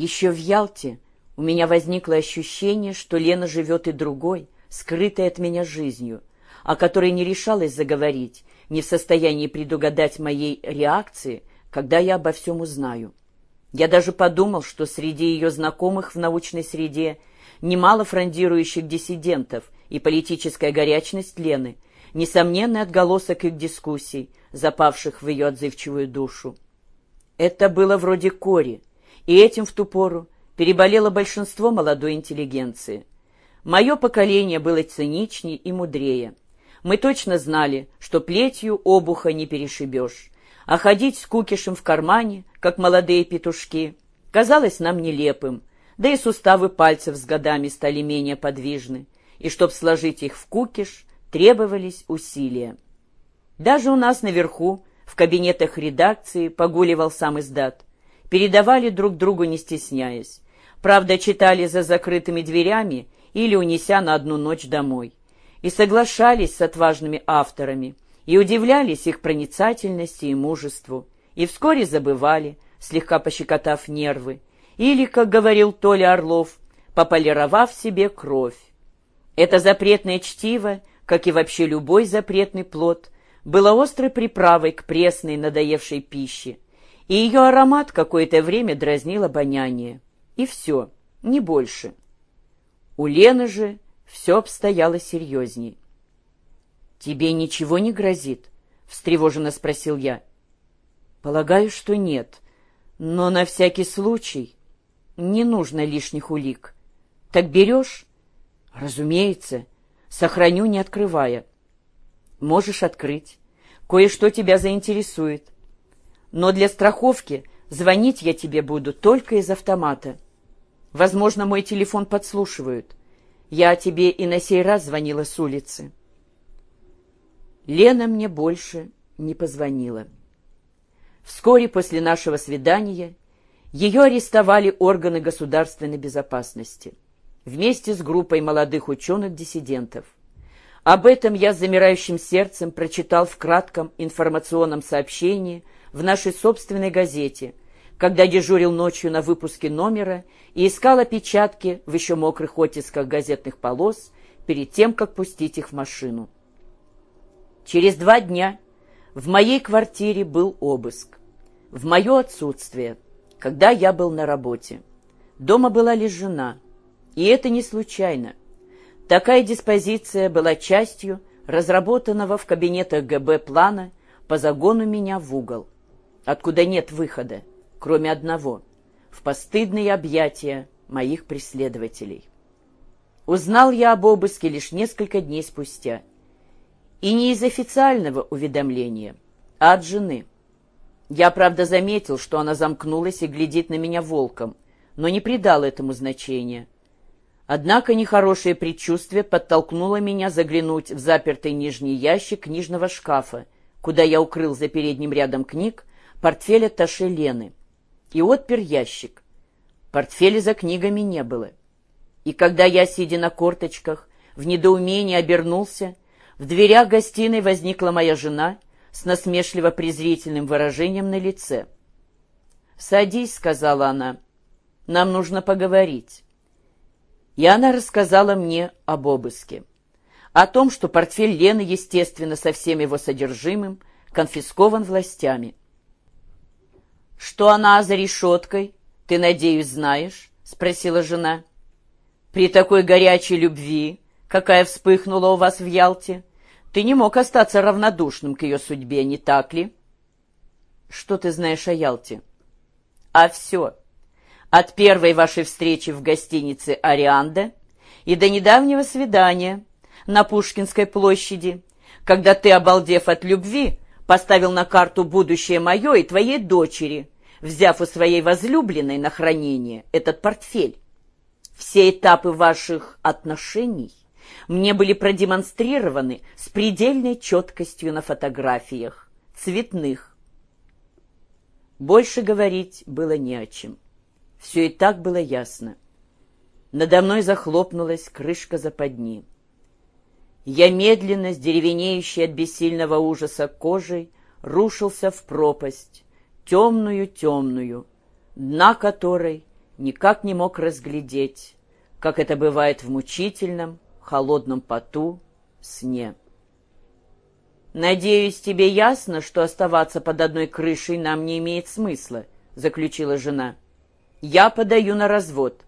Еще в Ялте у меня возникло ощущение, что Лена живет и другой, скрытой от меня жизнью, о которой не решалась заговорить, не в состоянии предугадать моей реакции, когда я обо всем узнаю. Я даже подумал, что среди ее знакомых в научной среде немало фрондирующих диссидентов, и политическая горячность Лены — несомненный отголосок их дискуссий, запавших в ее отзывчивую душу. Это было вроде кори, и этим в ту пору переболело большинство молодой интеллигенции. Мое поколение было циничнее и мудрее. Мы точно знали, что плетью обуха не перешибешь, а ходить с кукишем в кармане, как молодые петушки, казалось нам нелепым, да и суставы пальцев с годами стали менее подвижны, и чтоб сложить их в кукиш, требовались усилия. Даже у нас наверху, в кабинетах редакции, погуливал сам издат. Передавали друг другу, не стесняясь. Правда, читали за закрытыми дверями или унеся на одну ночь домой. И соглашались с отважными авторами, и удивлялись их проницательности и мужеству, и вскоре забывали, слегка пощекотав нервы, или, как говорил Толя Орлов, пополировав себе кровь. Это запретное чтиво, как и вообще любой запретный плод, было острой приправой к пресной, надоевшей пище, и ее аромат какое-то время дразнил обоняние. И все, не больше. У Лены же все обстояло серьезней. «Тебе ничего не грозит?» — встревоженно спросил я. «Полагаю, что нет, но на всякий случай не нужно лишних улик. Так берешь?» «Разумеется. Сохраню, не открывая». «Можешь открыть. Кое-что тебя заинтересует. Но для страховки звонить я тебе буду только из автомата. Возможно, мой телефон подслушивают. Я тебе и на сей раз звонила с улицы». Лена мне больше не позвонила. Вскоре после нашего свидания ее арестовали органы государственной безопасности вместе с группой молодых ученых-диссидентов. Об этом я с замирающим сердцем прочитал в кратком информационном сообщении в нашей собственной газете, когда дежурил ночью на выпуске номера и искал опечатки в еще мокрых оттисках газетных полос перед тем, как пустить их в машину. Через два дня в моей квартире был обыск. В мое отсутствие – когда я был на работе. Дома была лишь жена. И это не случайно. Такая диспозиция была частью разработанного в кабинетах ГБ плана по загону меня в угол, откуда нет выхода, кроме одного — в постыдные объятия моих преследователей. Узнал я об обыске лишь несколько дней спустя. И не из официального уведомления, а от жены — я, правда, заметил, что она замкнулась и глядит на меня волком, но не придал этому значения. Однако нехорошее предчувствие подтолкнуло меня заглянуть в запертый нижний ящик книжного шкафа, куда я укрыл за передним рядом книг портфель Атташе Лены, и отпер ящик. Портфеля за книгами не было. И когда я, сидя на корточках, в недоумении обернулся, в дверях гостиной возникла моя жена — с насмешливо-презрительным выражением на лице. «Садись», — сказала она, — «нам нужно поговорить». И она рассказала мне об обыске. О том, что портфель Лены, естественно, со всем его содержимым, конфискован властями. «Что она за решеткой, ты, надеюсь, знаешь?» — спросила жена. «При такой горячей любви, какая вспыхнула у вас в Ялте, ты не мог остаться равнодушным к ее судьбе, не так ли? Что ты знаешь о Ялте? А все. От первой вашей встречи в гостинице «Арианда» и до недавнего свидания на Пушкинской площади, когда ты, обалдев от любви, поставил на карту будущее мое и твоей дочери, взяв у своей возлюбленной на хранение этот портфель. Все этапы ваших отношений мне были продемонстрированы с предельной четкостью на фотографиях, цветных. Больше говорить было не о чем. Все и так было ясно. Надо мной захлопнулась крышка западни. Я медленно, с деревенеющей от бессильного ужаса кожей, рушился в пропасть, темную-темную, дна которой никак не мог разглядеть, как это бывает в мучительном, холодном поту, сне. «Надеюсь, тебе ясно, что оставаться под одной крышей нам не имеет смысла», — заключила жена. «Я подаю на развод,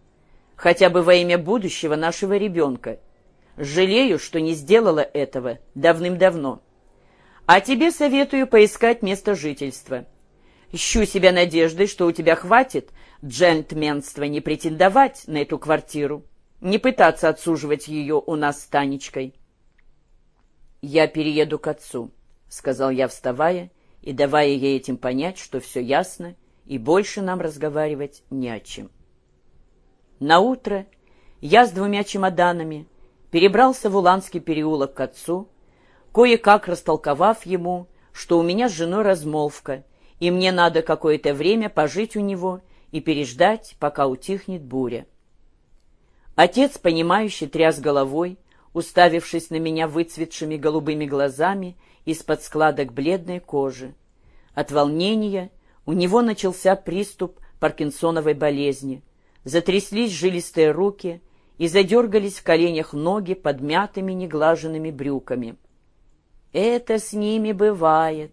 хотя бы во имя будущего нашего ребенка. Жалею, что не сделала этого давным-давно. А тебе советую поискать место жительства. Ищу себя надеждой, что у тебя хватит джентльменства не претендовать на эту квартиру, не пытаться отсуживать ее у нас с Танечкой. «Я перееду к отцу», — сказал я, вставая и давая ей этим понять, что все ясно, и больше нам разговаривать не о чем. На утро я с двумя чемоданами перебрался в Уланский переулок к отцу, кое-как растолковав ему, что у меня с женой размолвка, и мне надо какое-то время пожить у него и переждать, пока утихнет буря. Отец, понимающий, тряс головой, уставившись на меня выцветшими голубыми глазами из-под складок бледной кожи. От волнения у него начался приступ паркинсоновой болезни. Затряслись жилистые руки и задергались в коленях ноги под мятыми неглаженными брюками. «Это с ними бывает,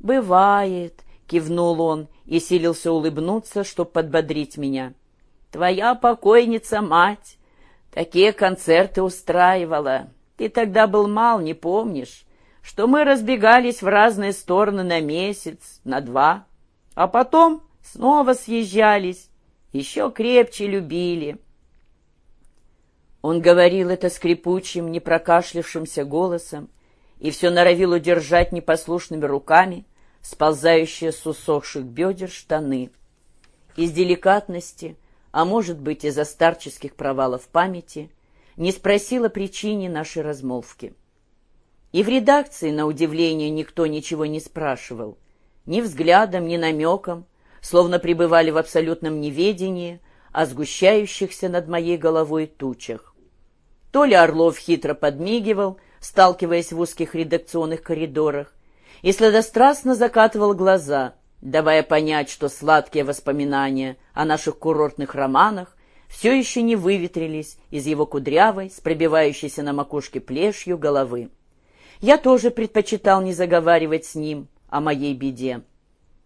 бывает», — кивнул он и силился улыбнуться, чтоб подбодрить меня. «Твоя покойница-мать Такие концерты устраивала. Ты тогда был мал, не помнишь, что мы разбегались в разные стороны на месяц, на два, а потом снова съезжались, еще крепче любили. Он говорил это скрипучим, непрокашлявшимся голосом и все норовил удержать непослушными руками сползающие с усохших бедер штаны. Из деликатности а может быть, из-за старческих провалов памяти, не спросила причине нашей размолвки. И в редакции, на удивление, никто ничего не спрашивал. Ни взглядом, ни намеком, словно пребывали в абсолютном неведении о сгущающихся над моей головой тучах. То ли Орлов хитро подмигивал, сталкиваясь в узких редакционных коридорах, и сладострастно закатывал глаза — давая понять, что сладкие воспоминания о наших курортных романах все еще не выветрились из его кудрявой, с пробивающейся на макушке плешью головы. Я тоже предпочитал не заговаривать с ним о моей беде.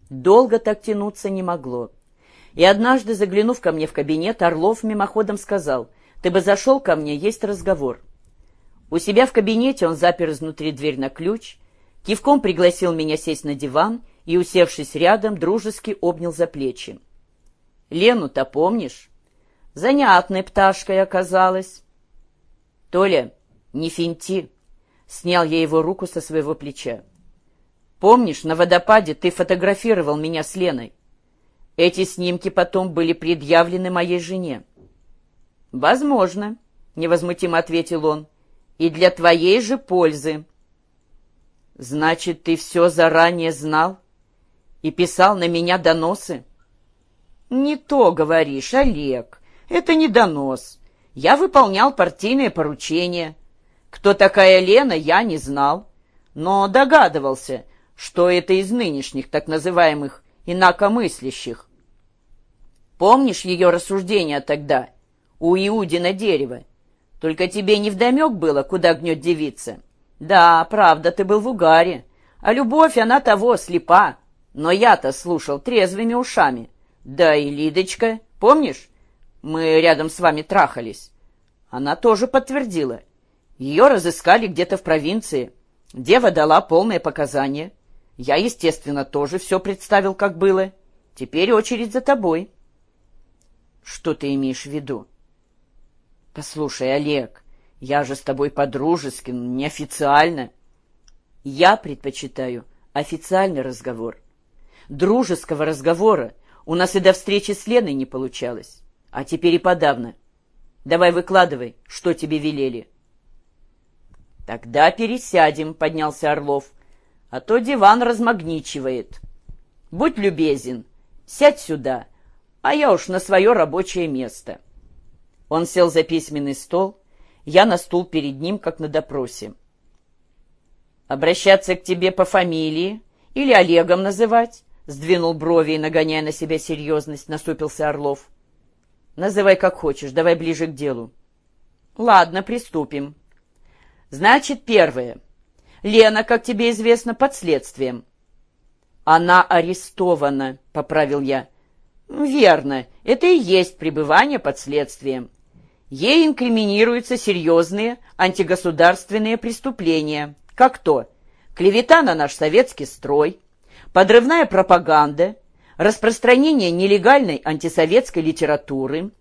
Долго так тянуться не могло. И однажды, заглянув ко мне в кабинет, Орлов мимоходом сказал, «Ты бы зашел ко мне, есть разговор». У себя в кабинете он запер изнутри дверь на ключ, кивком пригласил меня сесть на диван и, усевшись рядом, дружески обнял за плечи. «Лену-то помнишь? Занятной пташкой оказалась». «Толя, не финти!» — снял я его руку со своего плеча. «Помнишь, на водопаде ты фотографировал меня с Леной? Эти снимки потом были предъявлены моей жене». «Возможно», — невозмутимо ответил он, — «и для твоей же пользы». «Значит, ты все заранее знал?» и писал на меня доносы? Не то говоришь, Олег. Это не донос. Я выполнял партийное поручение. Кто такая Лена, я не знал, но догадывался, что это из нынешних так называемых инакомыслящих. Помнишь ее рассуждения тогда у Иудина дерева? Только тебе не вдомек было, куда гнет девица. Да, правда, ты был в угаре, а любовь, она того, слепа. Но я-то слушал трезвыми ушами. Да и Лидочка, помнишь? Мы рядом с вами трахались. Она тоже подтвердила. Ее разыскали где-то в провинции. Дева дала полное показания. Я, естественно, тоже все представил, как было. Теперь очередь за тобой. Что ты имеешь в виду? Послушай, Олег, я же с тобой по-дружески, неофициально. Я предпочитаю официальный разговор дружеского разговора у нас и до встречи с Леной не получалось. А теперь и подавно. Давай выкладывай, что тебе велели. Тогда пересядем, поднялся Орлов, а то диван размагничивает. Будь любезен, сядь сюда, а я уж на свое рабочее место. Он сел за письменный стол, я на стул перед ним, как на допросе. Обращаться к тебе по фамилии или Олегом называть? Сдвинул брови и, нагоняя на себя серьезность, насупился Орлов. Называй как хочешь, давай ближе к делу. Ладно, приступим. Значит, первое. Лена, как тебе известно, под следствием. Она арестована, поправил я. Верно, это и есть пребывание под следствием. Ей инкриминируются серьезные антигосударственные преступления, как то клевета на наш советский строй, подрывная пропаганда, распространение нелегальной антисоветской литературы.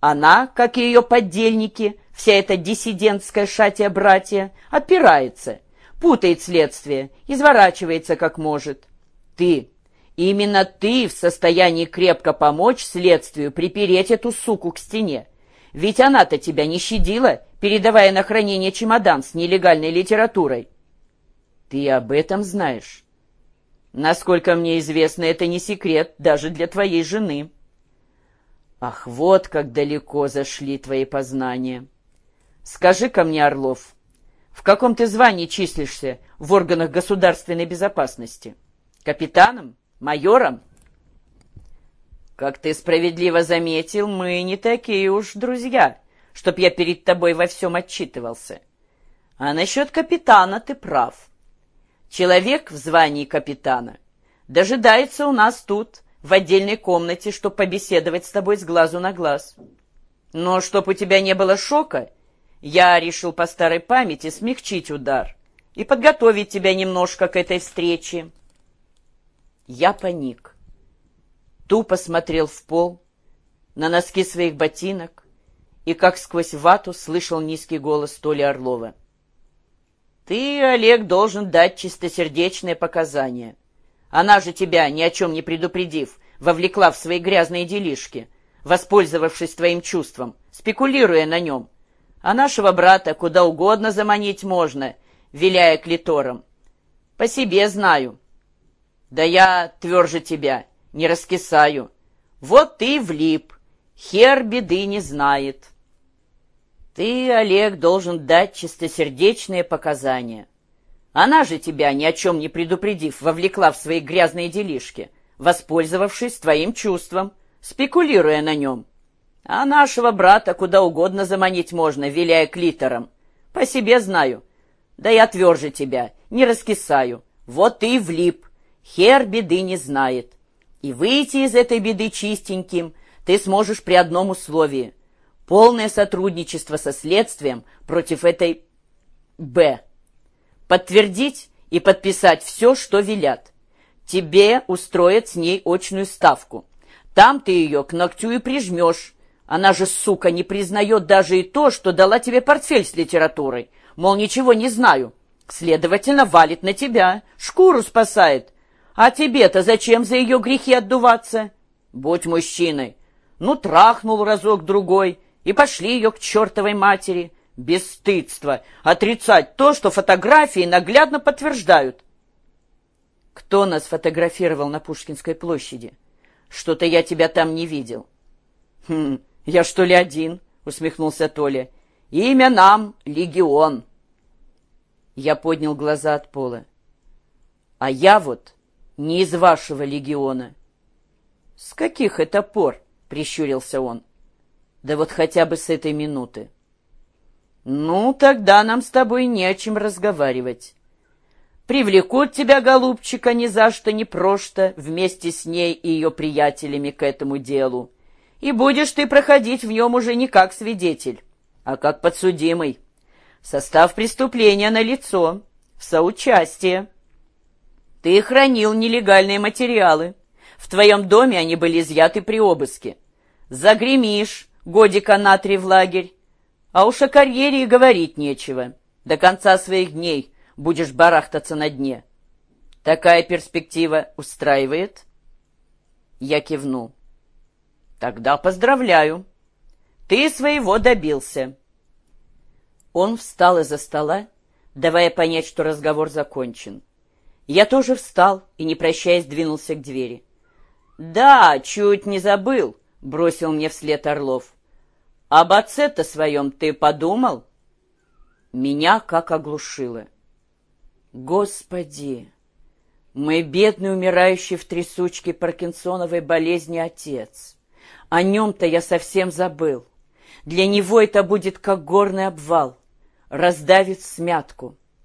Она, как и ее поддельники, вся эта диссидентская шатия-братья, опирается, путает следствие, изворачивается как может. Ты, именно ты в состоянии крепко помочь следствию припереть эту суку к стене. Ведь она-то тебя не щадила, передавая на хранение чемодан с нелегальной литературой. Ты об этом знаешь? Насколько мне известно, это не секрет даже для твоей жены. Ах, вот как далеко зашли твои познания. Скажи-ка мне, Орлов, в каком ты звании числишься в органах государственной безопасности? Капитаном? Майором? Как ты справедливо заметил, мы не такие уж друзья, чтоб я перед тобой во всем отчитывался. А насчет капитана ты прав. Человек в звании капитана дожидается у нас тут, в отдельной комнате, чтобы побеседовать с тобой с глазу на глаз. Но чтоб у тебя не было шока, я решил по старой памяти смягчить удар и подготовить тебя немножко к этой встрече. Я паник. Тупо смотрел в пол, на носки своих ботинок и, как сквозь вату, слышал низкий голос Толи Орлова. Ты, Олег, должен дать чистосердечные показания. Она же тебя, ни о чем не предупредив, вовлекла в свои грязные делишки, воспользовавшись твоим чувством, спекулируя на нем. А нашего брата куда угодно заманить можно, виляя клитором. По себе знаю. Да я тверже тебя, не раскисаю. Вот ты влип, хер беды не знает». Ты, Олег, должен дать чистосердечные показания. Она же тебя, ни о чем не предупредив, вовлекла в свои грязные делишки, воспользовавшись твоим чувством, спекулируя на нем. А нашего брата куда угодно заманить можно, виляя клитором. По себе знаю. Да я тверже тебя, не раскисаю. Вот ты и влип. Хер беды не знает. И выйти из этой беды чистеньким ты сможешь при одном условии — полное сотрудничество со следствием против этой «Б». Подтвердить и подписать все, что велят. Тебе устроят с ней очную ставку. Там ты ее к ногтю и прижмешь. Она же, сука, не признает даже и то, что дала тебе портфель с литературой. Мол, ничего не знаю. Следовательно, валит на тебя, шкуру спасает. А тебе-то зачем за ее грехи отдуваться? Будь мужчиной. Ну, трахнул разок-другой, и пошли ее к чертовой матери. Бесстыдство! Отрицать то, что фотографии наглядно подтверждают. Кто нас фотографировал на Пушкинской площади? Что-то я тебя там не видел. Хм, я что ли один? Усмехнулся Толя. Имя нам — Легион. Я поднял глаза от пола. А я вот не из вашего легиона. С каких это пор? — прищурился он. — да вот хотя бы с этой минуты. Ну, тогда нам с тобой не о чем разговаривать. Привлекут тебя, голубчика, ни за что, ни просто, вместе с ней и ее приятелями к этому делу. И будешь ты проходить в нем уже не как свидетель, а как подсудимый. Состав преступления на лицо, в соучастие. Ты хранил нелегальные материалы. В твоем доме они были изъяты при обыске. Загремишь, годика на три в лагерь. А уж о карьере и говорить нечего. До конца своих дней будешь барахтаться на дне. Такая перспектива устраивает?» Я кивнул. «Тогда поздравляю. Ты своего добился». Он встал из-за стола, давая понять, что разговор закончен. Я тоже встал и, не прощаясь, двинулся к двери. «Да, чуть не забыл», — бросил мне вслед Орлов. Об отце-то своем ты подумал? Меня как оглушило. Господи! Мой бедный, умирающий в трясучке паркинсоновой болезни отец. О нем-то я совсем забыл. Для него это будет как горный обвал, раздавит смятку.